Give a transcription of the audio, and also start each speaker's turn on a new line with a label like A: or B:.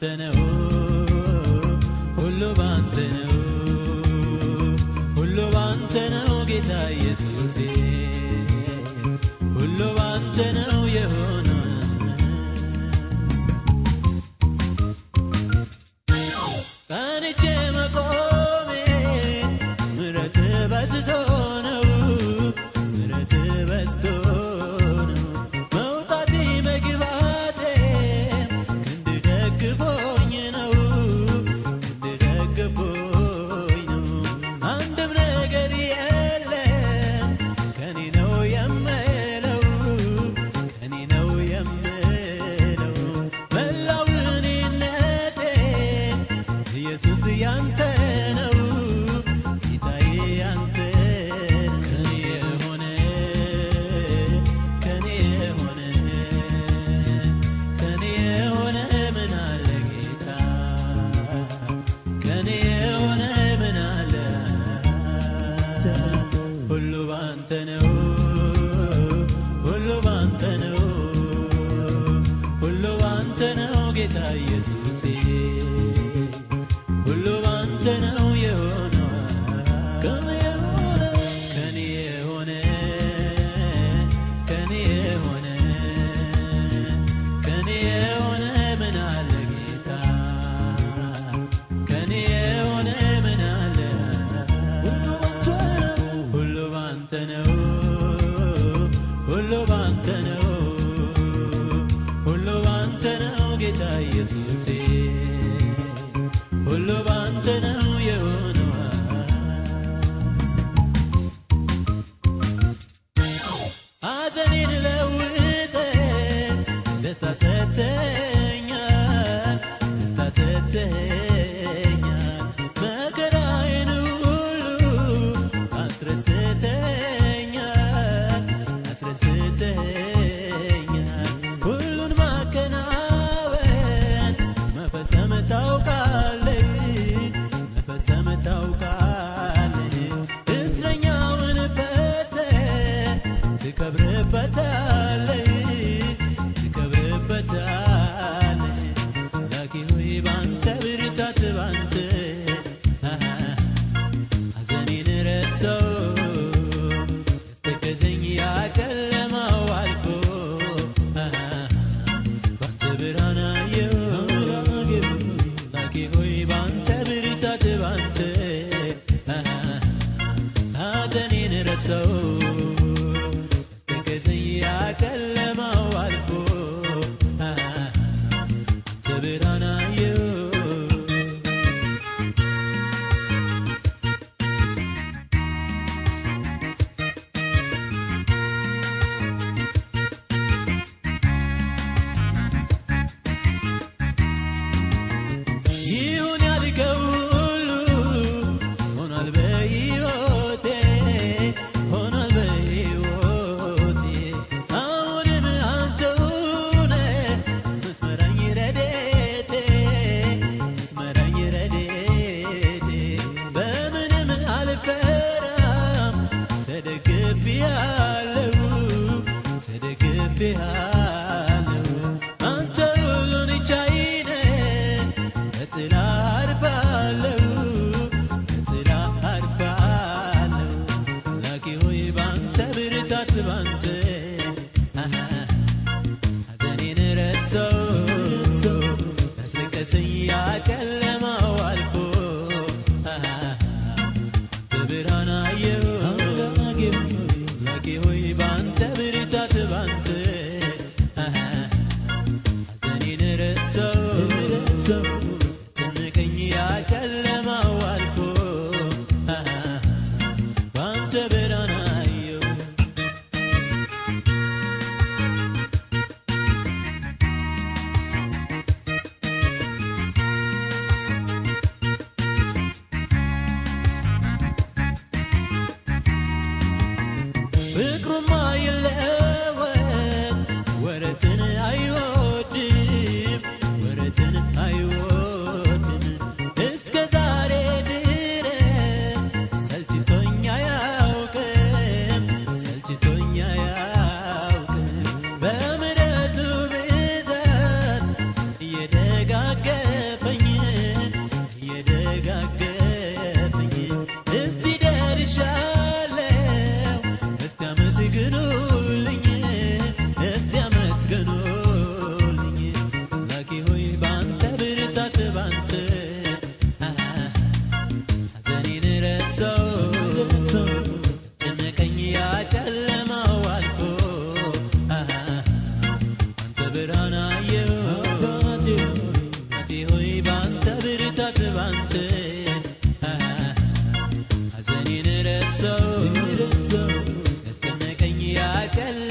A: تنوع انتني وانا من اهله كله بانتني كله بانتني كله بانتني ጌታ ኢየሱሴ وبامتنى ታውቃል። እስረኛውን ፈተ ትከብርበታል ጨለማ تكلم ¡Gel!